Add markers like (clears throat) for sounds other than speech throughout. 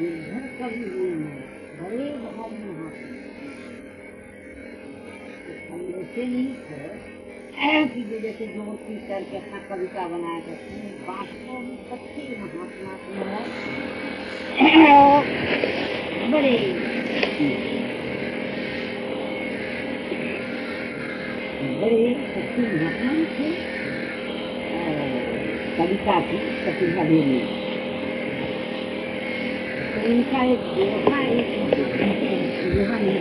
निर्भर कभी नहीं बड़े हम ऐसे नहीं थे ऐसी वजह से ज़ोर पीट करके अपना कविता बनाया करते हैं वास्तव में महात्मा है बड़े बड़े सच्चे महात्मा थे कविता की प्रतिभा देवी तो इनका एक व्यवहार एक यहाँ एक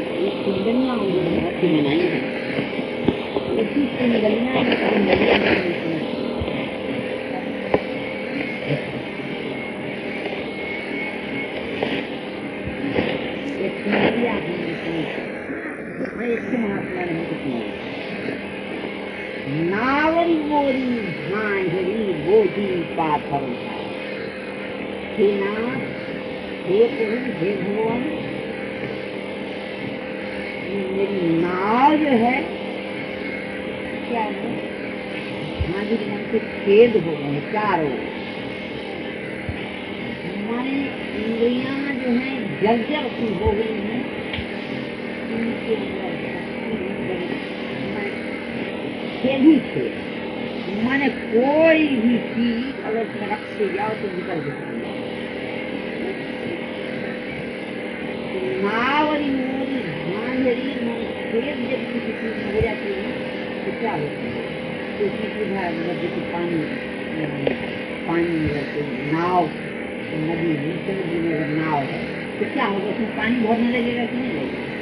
एक हे हे हे भगवान मेरी नाव जो है क्या है झांझरी मन से छेद हो गए चारों हमारी इंद्रियाँ जो है जर्जर सी हो गई हैं अंदर छेदी छे मैंने कोई भी चीज़ अगर सड़क से जाओ तो निकल सकती है हो है तो क्या होता है तो पानी नाव नदी में नाव है तो क्या होगा उसमें पानी भरने लगेगा कि नहीं लगेगा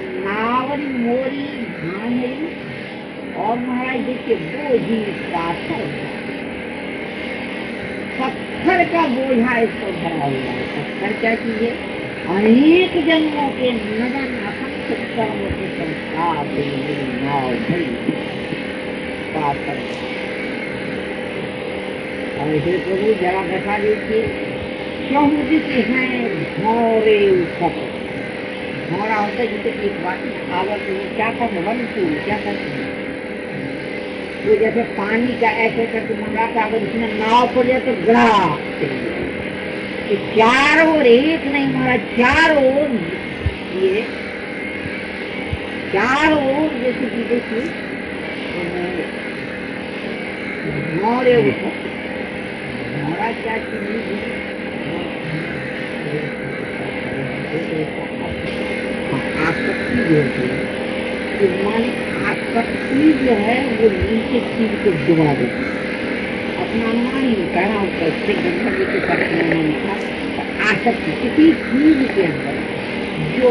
नावरी मोरी झांझरी और महाराज देखिए बोझी पाथर पत्थर का बोझा इस पर भरा हुआ है पत्थर क्या चीज़ है अनेक जन्मों के नगन असंख्य कर्मों के संस्कार से मेरी नाव भरी पाथर और हे प्रभु जरा बैठा देखिए समुदित हैं भौरे ऊपर भौरा होता है जैसे एक बात आवत क्या करते वन फूल क्या करते हैं वो जैसे पानी का ऐसे करके मंगाता अगर उसमें नाव पड़ जाए तो गड़ा तो चारों ओर एक नहीं मारा चारों ओर ये चारों ओर जैसे कि देखिए मोरे ऊपर। मोरा क्या चीज़ आसक्ति जो होती है तो आसक्ति जो है वो नीचे चीज़ को डुबा देती है। अपना अनुमान ही कहना उससे गंगा के साथ अनुमान था आसक्ति किसी चीज़ के अंदर जो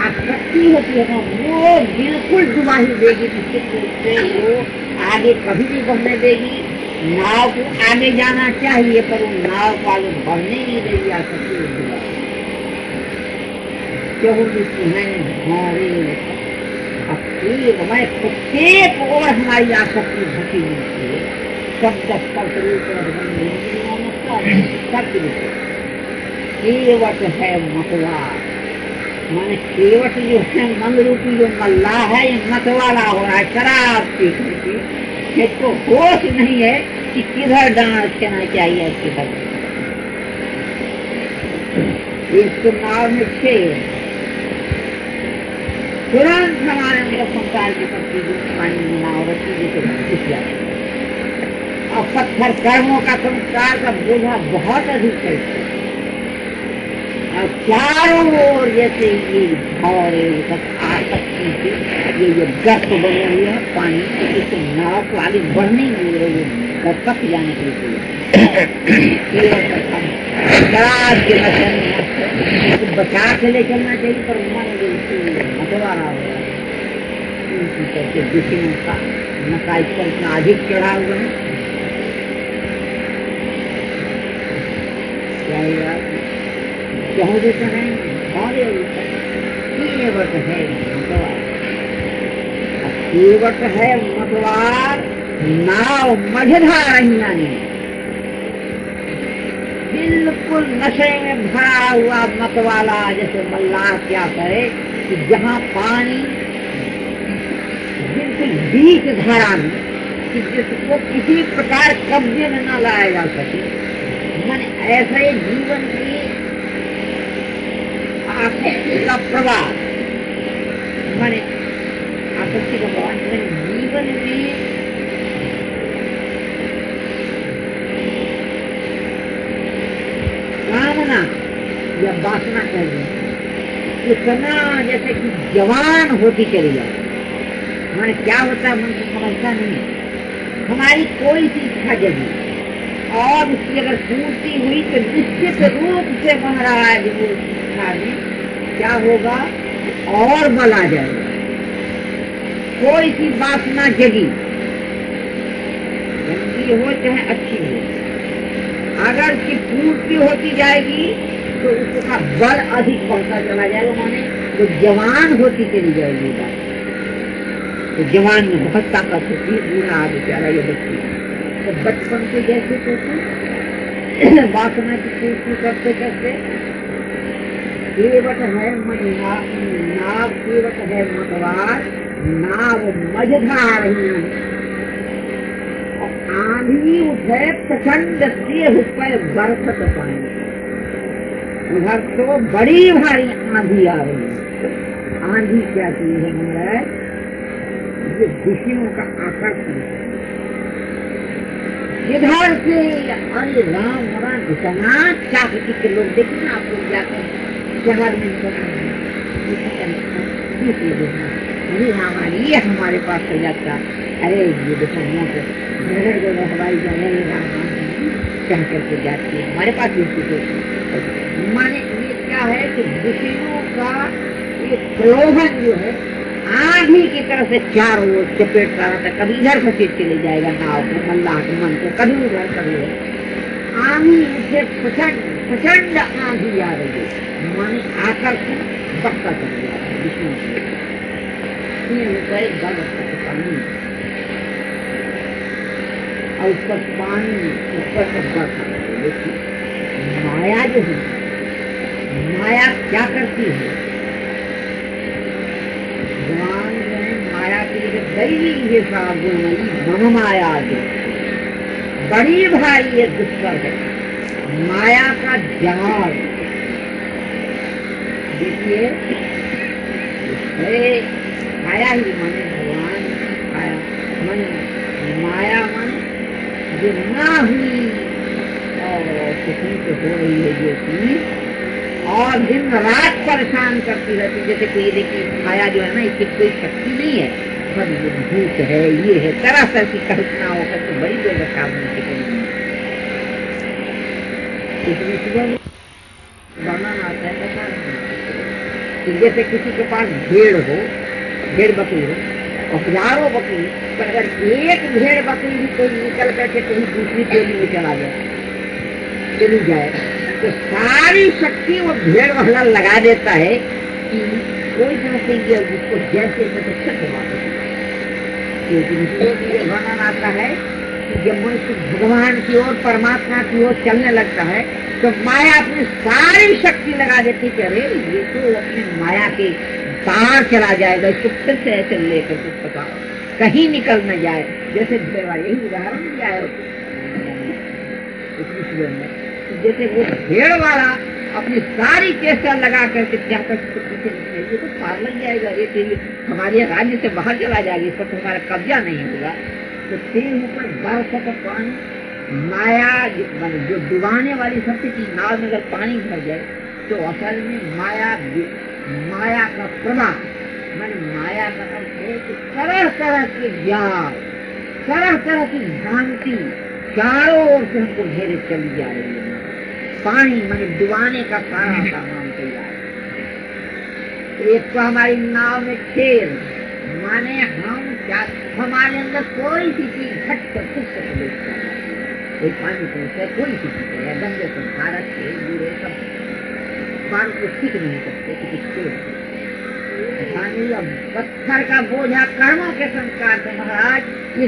आसक्ति होती है ना वो बिल्कुल डुबा ही देगी निश्चित रूप से वो आगे कभी भी बढ़ने देगी नाव को आगे जाना चाहिए पर वो नाव को आगे बढ़ने नहीं देगी आसक्ति को डुबा क्यों तुम्हें हमारे मैं प्रत्येक और हमारी आसक्ति घटी हुई है केवट है मतवा केवट जो है मन रूपी जो मल्ला है ये मतवाला हो रहा है शराब पी करके इसको होश नहीं है कि किधर डांस करना चाहिए किधर इसको नाव में छेद तुरंत हमारे अंदर संसार के प्रति पानी मिला और चीज़ें तो घुस जाते और पत्थर कर्मों का संस्कार का बोझा बहुत अधिक है। और चारों ओर जैसे ये और आसक्ति से ये जो गर्त बने हुए हैं, पानी इससे नाव को आगे बढ़ने नहीं दे रही है तक जाने के लिए के बचा के ले चलना चाहिए, पर हो रहा है करके दुखियों का इस इतना अधिक चढ़ा हुआ है हुआ कहूँ देते हैं हमारे केवट है मतवार है मतवार नाव मझधार ने बिल्कुल नशे में भरा हुआ मतवाला जैसे मल्लाह क्या करे कि जहाँ पानी बिल्कुल बीच धारा में, कि जिसको किसी प्रकार कब्जे में न लाया जा सके। मन ऐसे जीवन की आसक्ति का प्रवाह मैंने आसक्ति का प्रवाह मैंने जीवन में कामना या वासना कह रहे इतना जैसे कि जवान होती चली जाए। मैंने क्या होता है मन को समझता नहीं। हमारी कोई सी इच्छा जगी और उसकी अगर पूर्ति हुई तो निश्चित रूप से महाराज वो इच्छा में क्या होगा? और बल आ जाएगा। कोई सी वासना जगी। गंदी हो चाहे अच्छी हो। अगर की पूर्ति होती जाएगी तो उसका बल अधिक बढ़ता चला जाएगा माने। तो जवान होती चली जाएगी बात। तो जवान में बहुत ताकत होती है बूढ़ा आगे चला ये बच्ची तो (clears throat) बचपन की जैसी तो वासना की पूर्ति करते करते केवट है मझा नाव केवट है मतवार नाव मझधार आंधी उठे, प्रचंड से पर बरसत पानी। उधर तो बड़ी भारी आंधी आ रही है। आंधी क्या चीज़ है ये खुशियों का आकर्षण है। इधर से अरे राम राम, इतना चाकती के लोग देखे आप लोग जाते शहर में ये हमारी, ये हमारे पास से जाता अरे ये देखो पे घर जो हवाई जहाज़ राम कह करके जाती है। हमारे पास भी माने ये क्या है कि विषयों का ये प्रलोभन जो है आंधी की तरह से चारों ओर चपेट रहा था। कभी इधर खसीट चले जाएगा। नाव को मल्लाह के मन को कभी उधर कभी उधर आंधी उसे प्रचंड प्रचंड आंधी आ रही है। माने आकर्षण बढ़ता चला जा रहा है विष्णु पानी ऊपर माया जो है, माया क्या करती है भगवान ने माया के गुण मम माया जो बड़ी भारी ये दुष्कर है। माया का जाल। देखिए माया ही मन, भगवान माया मन माया मन, जो ना हुई, और से हो रही है जो चीज़ और दिन रात परेशान करती रहती जैसे कोई देखिए माया जो है ना, इसकी कोई शक्ति नहीं है। पर भूत है ये है तरह की कल्पना होकर तो बड़ी बेदशा बनती है वर्णन कि जैसे किसी के पास भेड़ हो भेड़ बकरी हो, और हज़ारों बकरी पर अगर एक भेड़ बकरी भी कोई निकल करके कहीं दूसरी टोली में चला जाए चली जाए तो सारी शक्ति वो भेड़ वाला लगा देता है कि कोई समझते कि उसको जैसे छत क्योंकि ये वर्णन आता है कि जब मनुष्य भगवान की ओर, परमात्मा की ओर चलने लगता है तो माया अपनी सारी शक्ति लगा देती कि अरे, ये तो अपनी माया के पार चला जाएगा, इसको फिर से ऐसे लेकर कुछ बताओ कहीं निकल न जाए। जैसे भेड़ यही उदाहरण दिया है। जैसे वो भेड़ वाला अपनी सारी चेष्टा लगा करके क्या जाकर ये तो पार लग जाएगा, ये हमारे राज्य से बाहर चला जाएगा, इस पर तो हमारा कब्जा नहीं होगा। तो तेल ऊपर बर्फ़ का पानी माया जो डुबाने वाली शक्ति की नाव में अगर पानी भर जाए तो असल में माया माया का प्रवाह मैंने माया का अर्थ है कि तरह तरह के ज्ञान तरह तरह की भ्रांति, चारों ओर से हमको घेरे चली जा रही है। पानी मैंने डुबाने का सारा सामान तैयार एक तो हमारी नाव में खेल। माने हम क्या, हमारे अंदर कोई सी चीज़ घट कर कुछ से कोई पानी पहुँचे कोई सी चीज़ है। गंदे संसारक के बुरे, सब। पान को सीख नहीं सकते कि किसके पानी अब पत्थर का बोझा कर्मों के संस्कार से महाराज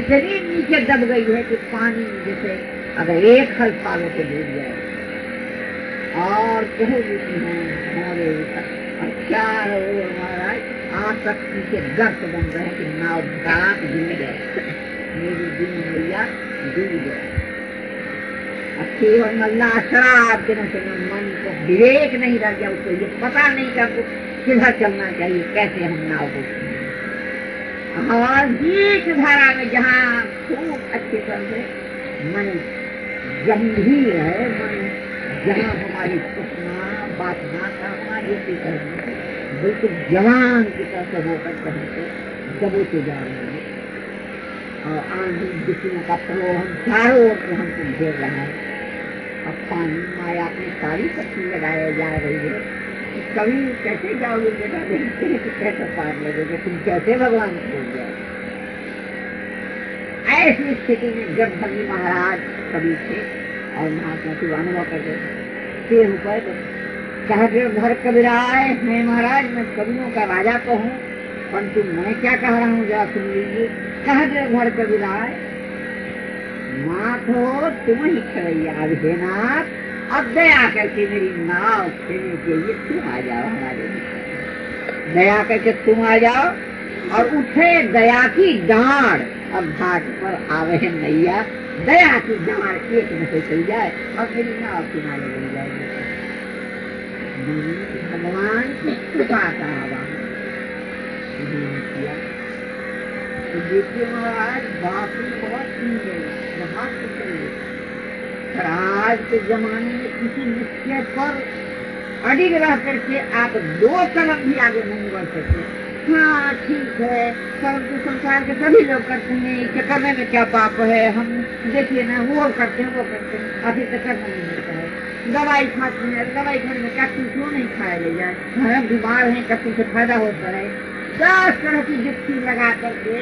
शरीर नीचे दब गई है कि पानी जैसे अगर एक हल पालो तो डूब जाए। और कहोगे कि हमारे चार ओर महाराज आसक्ति के गर्त बन रहे कि नाव घाट डूब गए मेरी दिन मैया डूब गए केवल मल्ला शराब के से मन को विवेक नहीं रह गया उसको ये पता नहीं कि आपको किधर चलना चाहिए कैसे हम नाव को और धारा में जहाँ खूब अच्छे तरह से मन गंभीर है। मन जहाँ बिल्कुल जवान की तरह से होकर कहीं से दबोते जा रहे हैं। और आंधी बिजलियों का प्रलोभ हम चारों ओर से हमको घेर रहा है। अब पानी माया अपनी सारी शक्ति लगाए जा रही है कभी कैसे जाओगे बेटा? देखते हैं कि कैसे पार लगोगे? तुम कैसे भगवान को जाओ ऐसी स्थिति में जब भगी महाराज कभी थे और महात्मा शिव अनुभव करते थे ऊपर कहते घर कबीराए, मैं महाराज, मैं कवियों का राजा तो हूँ, परंतु मैं क्या कह रहा हूँ, जरा सुन लीजिए। कहते घर कबीराए नाथ हो तुम ही खड़ैया अभिनाथ अब दया करके मेरी नाव खेलने के लिए तुम आ जाओ हमारे दया करके तुम आ जाओ और उठे दया की डांड। अब घाट पर आवे नैया दया की डांड एक में से चल जाए और मेरी नाव किनारे बन जाएगी। भगवान तो देखिए महाराज बाकी बहुत है, बहुत आज के जमाने में किसी निश्चय पर अडिग रह करके आप दो कदम भी आगे नहीं बढ़ सकते। हाँ ठीक है परंतु संसार के सभी लोग करते हैं करने में क्या पाप है, हम देखिए ना, वो करते हैं, वो करते हैं, अभी तक करना नहीं है। दवाई खाते हैं, दवाई खाने में कत्ती क्यों नहीं खाया ले जाए? हम बीमार हैं कत्ती से फ़ायदा होता है दस तरह की जुक्ति लगा करके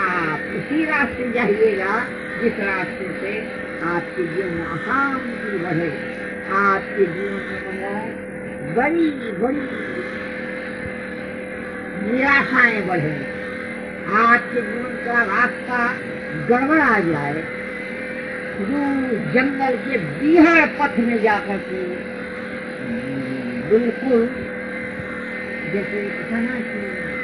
आप उसी रास्ते जाइएगा, जिस रास्ते से आपके जीवन में अशांति बढ़े। आपके जीवन में बड़ी बड़ी निराशाएँ बढ़े। आपके जीवन का रास्ता गड़बड़ आ जाए। जंगल के बिहार पथ में जाकर के बिल्कुल जैसे खाना की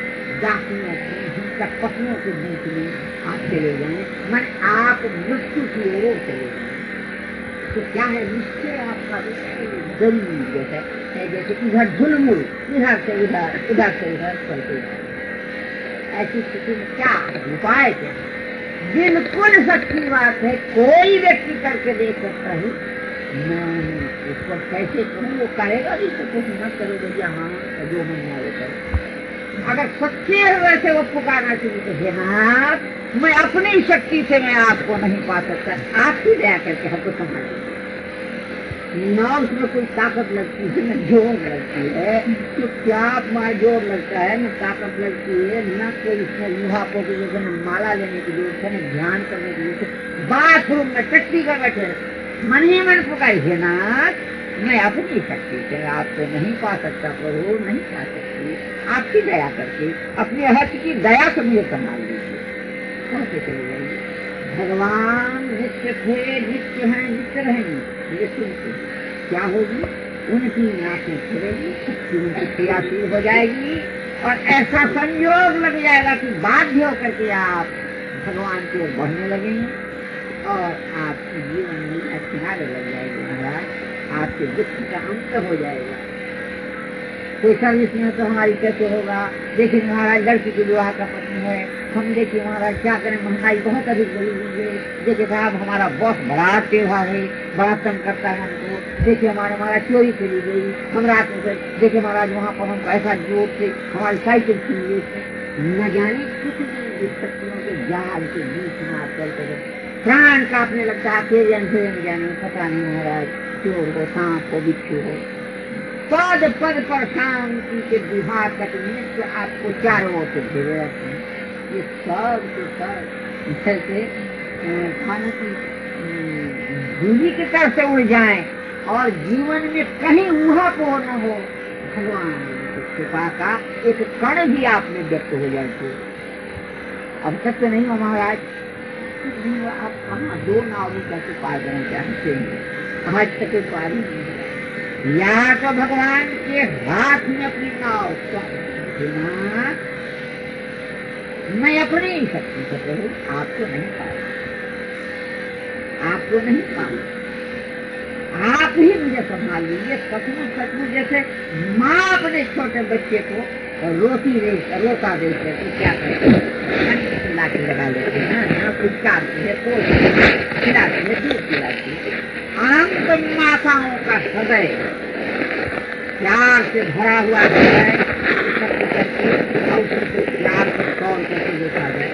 की हिंसक पत्नियों के बीच में आप चले जाए मैं आप मृत्यु की ओर चले जाए। तो क्या है? निश्चय आपका गरीब जैसे है, जैसे इधर झुलमुल इधर से उधर उधर से उधर चलते जाए। ऐसी स्थिति में क्या उपाय क्या? है बिल्कुल सच्ची बात है, कोई व्यक्ति करके देख सकता है। मैं उसको कैसे करूँ, वो करेगा भी तो कुछ मत करो, भैया हाँ जो मन आए करो। अगर सच्चे वैसे वो पुकारना चाहिए तो हाँ मैं अपनी शक्ति से मैं आपको नहीं पा सकता। आप ही दया करके हमको संभाल न उसमें कोई ताकत लगती है, न ज़ोर लगती है। तो क्या मार ज़ोर लगता है, न ताकत लगती है, न कोई इसमें लूहा को जैसे न माला लेने की ज़रूरत है न ध्यान करने की ज़रूरत है बाथरूम में टट्टी का बैठे मन ही मन पुकारिए नाथ, मैं अपनी शक्ति से आपको नहीं पा सकता प्रभु नहीं पा सकती। आपकी दया करके, अपने हर्ष की दया से मुझे संभाल लीजिए। कैसे चले जाइए। भगवान नित्य थे, नित्य हैं, नित्य रहेंगे। ये सुनते क्या होगी? उनकी आँखें खुलेगी उनकी क्रियाशील हो जाएगी और ऐसा संयोग लग जाएगा कि बाध्य होकर के आप भगवान को बढ़ने लगेंगे और आपके जीवन में किनारे लग जाएगी। महाराज आपके दुख का अंत हो जाएगा। कोई सर्विस में तो हमारी कैसे होगा? देखिए महाराज, लड़की की विवाह का पत्नी है। हम देखिए महाराज, क्या करें? महँगाई बहुत अधिक बढ़ी हुई है। देखिए साहब, हमारा बॉस बड़ा टेढ़ा है, बड़ा तंग करता है हमको। देखिए हमारे हमारा चोरी चली गई। हम रात में देखिए महाराज, वहाँ पर हम ऐसा ज़ोर से हमारी साइकिल छीन ली न जाने कुछ शक्तियों के जाल के बीच में आप चलते प्राण काटने लगता है, फिर जाने पता नहीं महाराज, चोर हो, सांप हो, बिच्छू हो। पद पद पर शांति के विभाग का नित्य आपको चारों से घिरे रहते हैं ये सब के सब जैसे खाने की धूली की तरफ़ से उड़ जाए और जीवन में कहीं ऊहा को न हो, भगवान कृपा का एक कण भी आप में व्यक्त हो जाए तो। अब सत्य नहीं हो, महाराज। आप कहा दो नाव कैसे पार करना चाहते हैं? आज तक पारी नहीं तो भगवान के हाथ में अपनी नाव मैं अपनी ही शक्ति से प्रभु, आपको नहीं पाऊँगा। आपको नहीं पाऊँगा। आप ही मुझे संभाल लीजिए, सचमुच सचमुच, जैसे माँ अपने छोटे बच्चे को दे रोता देते तो क्या लाठी लगा लेते हैं। कुछ काटते हैं तो खिलाते हैं दूध पिलाते हैं। अनंत माताओं का हृदय प्यार से भरा हुआ है? प्यार से तौर कैसे देखा जाए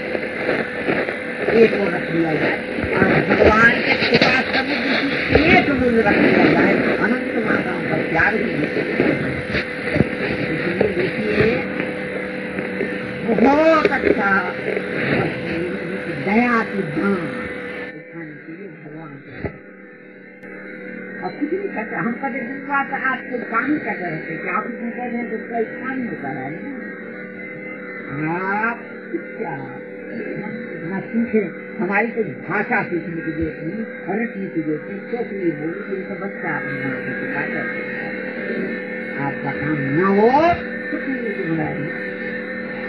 एक रख दिया जाए। और भगवान के कृपा समुद्र एक मूल्य रख दिया जाए। अनंत माताओं का प्यार इसलिए देखिए, बहुत अच्छा लिए भगवान कुछ कहते हम कभी दिन बात आप पानी का आप रहे हैं तो है आप क्या इतना सीखे हमारी कोई भाषा सीखने की ज़रूरत नहीं हरटने की ज़रूरत नहीं छोकरी बोली बच्चा अपने आपका काम न हो तो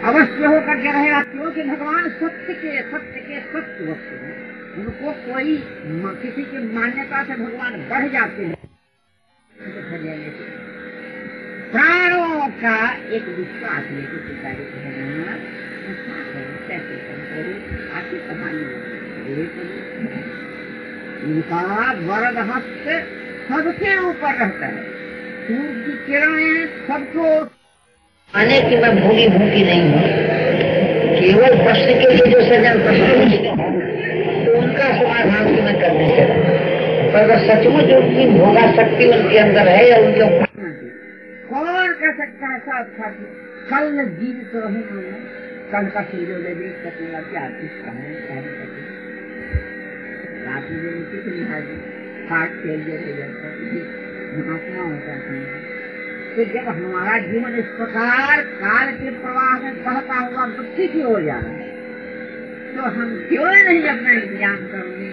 अवश्य होकर के रहेगा। क्योंकि भगवान सत्य के सत्य के सत्य वस्तु है। उनको कोई किसी की मान्यता से भगवान बढ़ जाते हैं। प्राणों का एक विश्वास लेके पिताजी कहना कैसे कहानी इनका वरद हस्त सबसे ऊपर रहता है। सूर्य की किरणें सबको आने की मैं भूली भूखी नहीं हूँ। केवल प्रश्न के लिए जो सज्जन प्रश्न उनका समाधान तो मैं कर नहीं पर अगर सचमुच उनकी भोगा शक्ति उनके अंदर है या उनके कौन कह सकता है साथ साथी कल जीवित रहूँगा कल का सूर्योदय देख सकूँगा क्या किस कहें कह सके रात में कितनी हाजिर हार्ट फेलियर हो जाता है। महात्मा होता है। तो जब हमारा जीवन इस प्रकार काल के प्रवाह में बहता हुआ मृत्यु की ओर जा रहा है। तो हम क्यों नहीं अपना इंतज़ाम करोगे?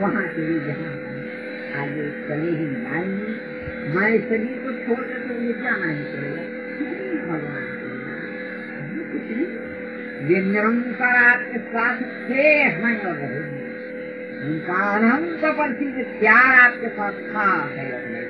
वहाँ के लिए जहाँ आगे चले ही जाएँगे। मैं शरीर को छोड़कर तो मुझे जाना ही पड़ेगा। भगवान ये निरंतर आपके साथ थे हैं और रहेंगे उनका अनंत प्रसिद्ध प्यार आपके साथ था है। और रहेगा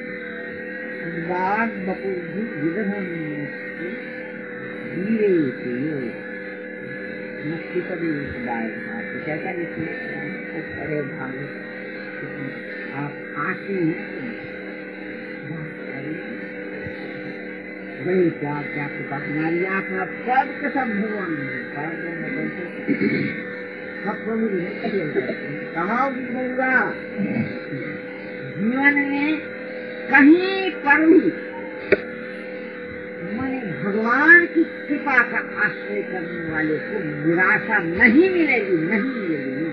विदधन धीरे मुक्ति कभी कैसा लिखिए अरे भाग आप आके बड़ी क्या क्या कृपा हमारी आँख में सब के सब भगवान हैं। सब कहा बोलूँगा? जीवन में कहीं पर भी मैंने भगवान की कृपा का आश्रय करने वाले को निराशा नहीं मिलेगी नहीं मिलेगी।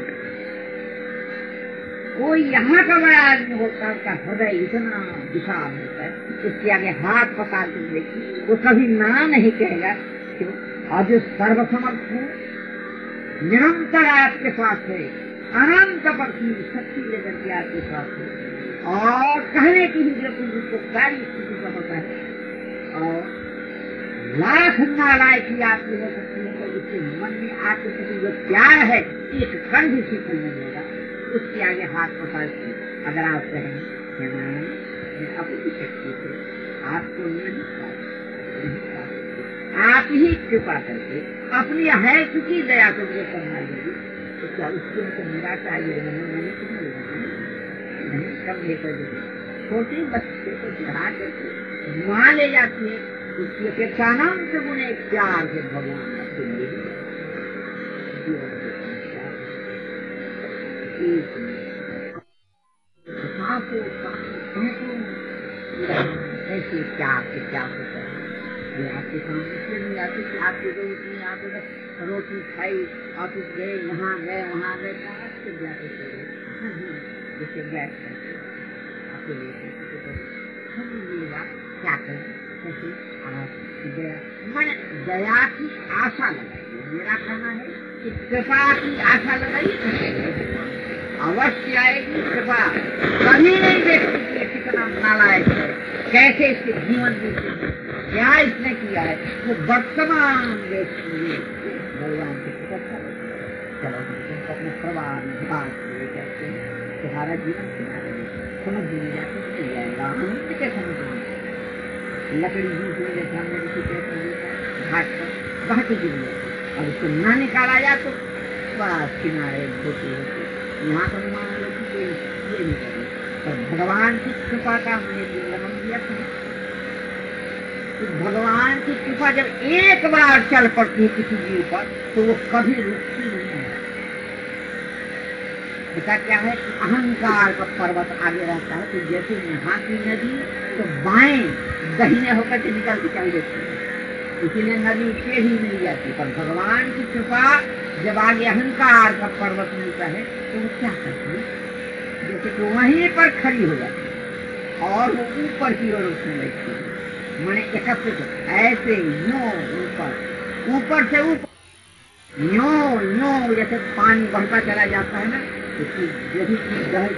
कोई यहाँ का बड़ा आदमी होता उसका हृदय इतना विशाल होता है, उसके आगे हाथ पका के देखिए, वो कभी ना नहीं कहेगा और जो सर्वसमर्थ है। निरंतर आपके साथ है, अनंत पर शक्ति लेकर के आपके साथ है। और कहने की भी सारी स्थिति का होता है। और लाख नाराय की हो सकती है तो उसके मन में आपके प्रति जो प्यार है एक कण भी उसके आगे हाथ के अगर आप कहें अपनी शक्ति से आपको आप ही कृपा करके अपनी है चुकी दया को मुझे करना लेगी तो क्या उसके अंदर निराशा ये मैंने नहीं कंधे पर छोटे बच्चे को चढ़ा करके माँ ले जाती है। उसकी अपेक्षा अनंत गुणे प्यार से भगवान ऐसे प्यार से क्या होता है आपके सामने इसलिए नहीं आती कि आपकी आप रोटी खाई ऑफ़िस गए, यहाँ गए वहाँ गए से जाते जैसे बैठ करके। आपको लिए हम मिलेगा क्या करें दया मैं दया की आशा लगाई मेरा कहना है? कि कृपा की आशा लगाई अवश्य आएगी कृपा कभी नहीं देखती कि कितना नालायक है कैसे इसके जीवन में क्या इसने किया है वो वर्तमान भगवान की कृपा चलो अपने परिवार में बात कहते हैं तुम्हारा जीवन किनारे समझ नहीं लकड़ी मेरे सामने किसी घाट पर उसको न निकाला जाए तो बस किनारे होती यहाँ मान लो कि ये नहीं पर भगवान की कृपा का हमने उल्लंघन दिया था तो भगवान की कृपा जब एक बार चल पड़ती है किसी जीव पर तो वो कभी रुकती नहीं। है ऐसा क्या है? अहंकार का पर्वत आगे रहता है। तो जैसे यहाँ की नदी तो बाएँ दहीने होकर के निकल के चल देती है। इसीलिए नदी टेढ़ी मिल जाती पर भगवान की कृपा, जब आगे अहंकार का पर्वत मिलता है तो वो क्या करती है? जैसे कि वहीं पर खड़ी हो जाती है और वो ऊपर की ओर उठने बैठती है। मैंने एकत्रित ऐसे नो ऊपर ऊपर से ऊपर न्यो न्यो जैसे पानी बढ़ता चला जाता है ना, उसकी यदि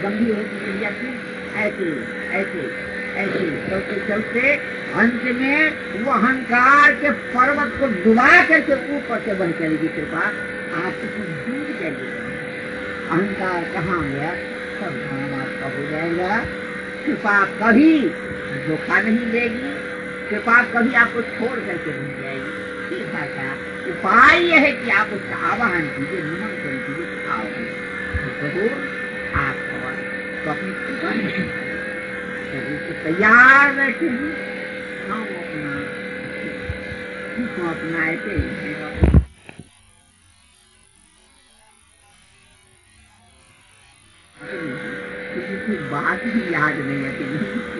गंभीर होती चली जाती है ऐसे ऐसे ऐसे, चलते चलते अंत में वो अहंकार के पर्वत को डुबा करके ऊपर से बन चलेगी कृपा। आपको दूर जाएगी अहंकार कहाँ गया? सब धाम आपका हो जाएगा। कृपा कभी धोखा नहीं देगी। कृपा कभी आपको छोड़ करके नहीं जाएगी। है क्या उपाय यह है कि आप उसका आवाहन कीजिए निमंत्रण कीजिए आओ आप तो अपनी कृपा नहीं तो तैयार बैठे हैं। हम अपना हम अपनाए थे। किसी बात ही याद नहीं आती।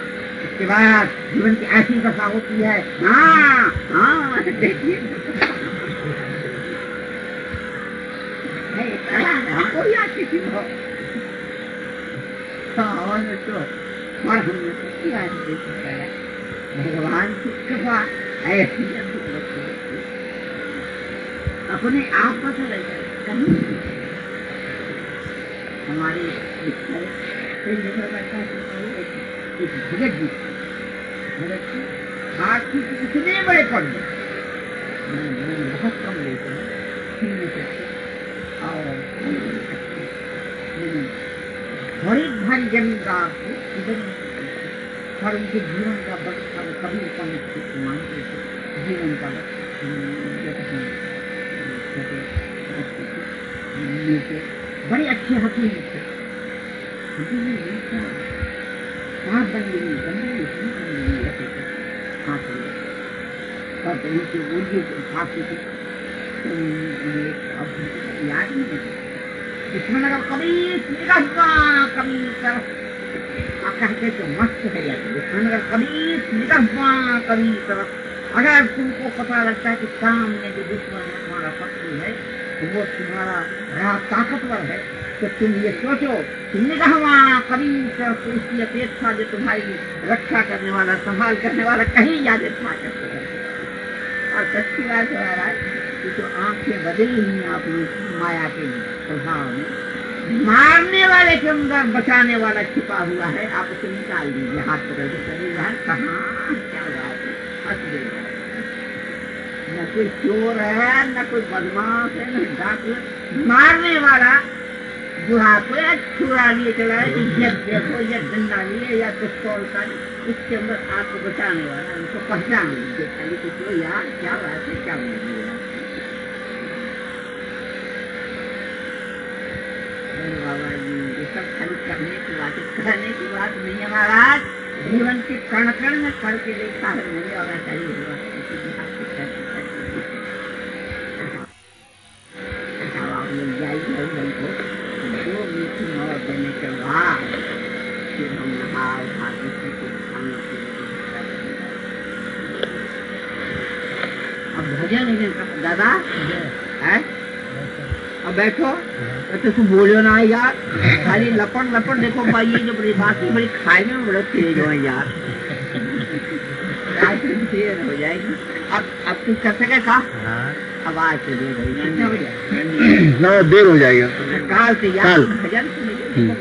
उसके बाद जीवन की ऐसी दशा होती है। हाँ हाँ देखिए। को। तो और हमने तो किया भगवान की कृपा ऐसी अपने आप लग जाए कहीं हमारे इतने बड़े गए बहुत कम लेते हैं और बड़ी भारी जमींदार थे और उनके जीवन का बड़ा कभी मानते थे जीवन का बड़े अच्छे हकीम थे बंदगी बंदगी बंदगी रहते थे हाथ पर तो उन्हें याद नहीं रहते इसमें लगा कभी कभी कहते तो मस्त है यार इसमें लगा कभी कभी तरफ़ अगर तुमको पता लगता है कि सामने जो दुश्मन तुम्हारा पत्नी है तो वो तुम्हारा बड़ा ताकतवर है तो तुम ये सोचो कि निगहवा कभी तरफ़ तो इसकी अपेक्षा जो तुम्हारी रक्षा करने वाला, संभाल करने वाला कहीं याद था है? और सच्ची बात है कि तो आँखें बदली हुई आपने माया के प्रभाव में, मारने वाले के अंदर बचाने वाला छिपा हुआ है, आप उसे निकाल दीजिए हाथ पकड़ के, चलिए कहाँ क्या बात है? न कोई चोर है, न कोई बदमाश है, न डाकू मारने वाला को या चुरा लिए चला है देखो ये डंडा लिए या पिस्तौल का इसके अंदर आपको बचाने वाला उनको पहचान लीजिए कुछ यार क्या बात है क्या बाबा जी ये सब खाली करने की बात करने की बात नहीं है महाराज जीवन के कण कण में करके देखा है मेरे और ऐसा ही दादा? है? अब बैठो। तो तुम बोलो ना यार। खाली लपन लपन देखो भाई ये जो बड़ी बाकी बड़ी खाए में बड़ा तेज हो यार। हो जाएगी। अब अब तू कर सके का? अब आज से देर हो जाएगी ना देर हो जाएगा। काल से यार भजन हम्म।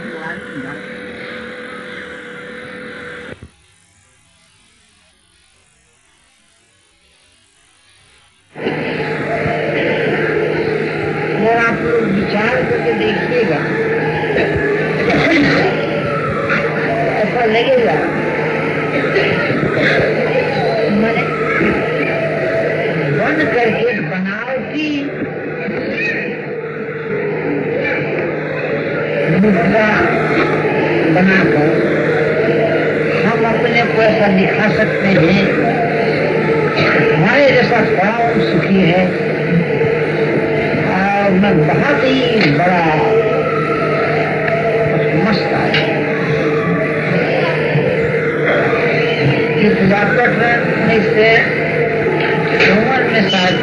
में शायद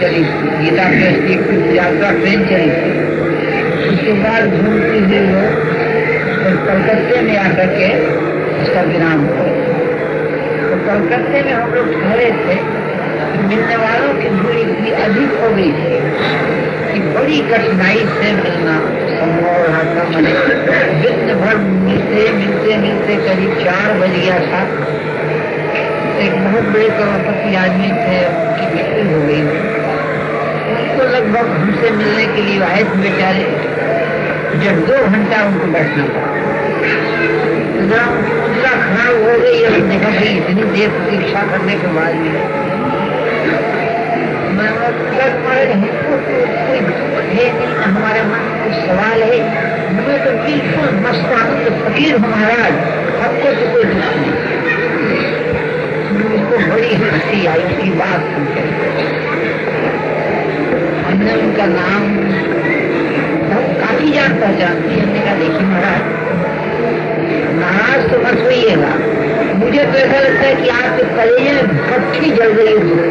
चली गीता की यात्रा ट्रेन चली। उसके बाद घूमती हुई फिर कलकत्ते में आकर के उसका विराम हुआ। तो कलकत्ते में हम लोग ठहरे थे तो मिलने वालों की भीड़ इतनी अधिक हो गई थी कि बड़ी कठिनाई से मिलना संभव रहा था। मैंने दिन भर मिलते मिलते मिलते करीब चार बज गया था। एक बहुत बड़े करोड़पति आदमी थे उनकी मृत्यु हो गई। उनको लगभग हमसे मिलने के लिए आए थे बेचारे जब दो घंटा उनको बैठना पड़ा खराब हो गई और देखा कि इतनी देर प्रतीक्षा करने के बाद भी तो हमारे मन में कोई सवाल है। मैं तो बिल्कुल मस्तानंद फकीर हूँ महाराज हमको तो कोई दुख नहीं। बड़ी हँसी आई उसकी बात हमने उनका नाम काफ़ी जान पहचान थी हमने कहा देखिए महाराज नाराज़ तो मत होइएगा मुझे तो ऐसा लगता है कि आपके कलेजे में जल रही है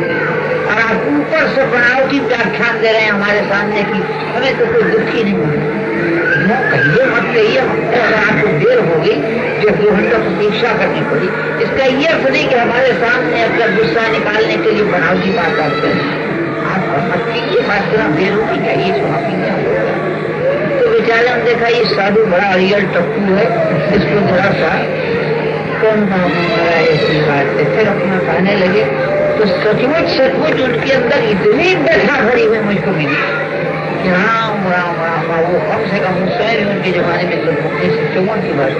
और आप ऊपर से बनावटी व्याख्यान दे रहे हैं हमारे सामने की, हमें तो कोई दुखी नहीं हुआ कहिए मत कहिए हमको अगर आपको देर हो गई, जो दो घंटा प्रतीक्षा करनी पड़ी। इसका ये अर्थ नहीं कि हमारे सामने अपना गुस्सा निकालने के लिए बनावटी बात करते हैं आप मत बात करना देर होगी चाहिए स्वामी तो बेचारे ने देखा, ये साधु बड़ा रियल टप्पू है, इसको थोड़ा सा कौन हमारा ऐसी बात है। फिर अपना कहने लगे तो सचमुच सचमुच उनके अंदर इतनी दशा भरी हुई मुझको मिली। कि राम राम राम राम, वो कम से कम भी उनके जमाने में लोग उन्नीस सौ चौवन की बात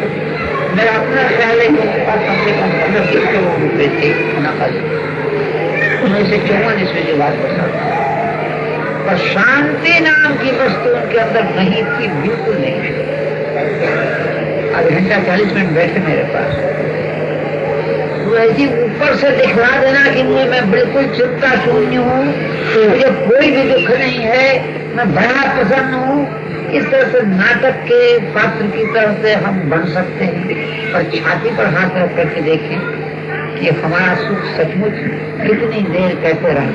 मेरा अपना ख्याल है कि उनके पास कम से कम पंद्रह बीस करोड़ रुपए थे खा उन्नीस सौ चौवन इसमें जो बात बता पर शांति नाम की वस्तु उनके अंदर नहीं थी, बिल्कुल नहीं आध घंटा चालीस मिनट बैठे मेरे पास। तो ऐसी ऊपर से दिखला देना कि मैं बिल्कुल चिंता शून्य हूँ। मुझे कोई भी दुख नहीं है मैं बड़ा प्रसन्न हूँ। इस तरह से नाटक के पात्र की तरह से हम बन सकते हैं। और छाती पर हाथ रख करके देखें कि हमारा सुख सचमुच कितनी देर कैसे रह।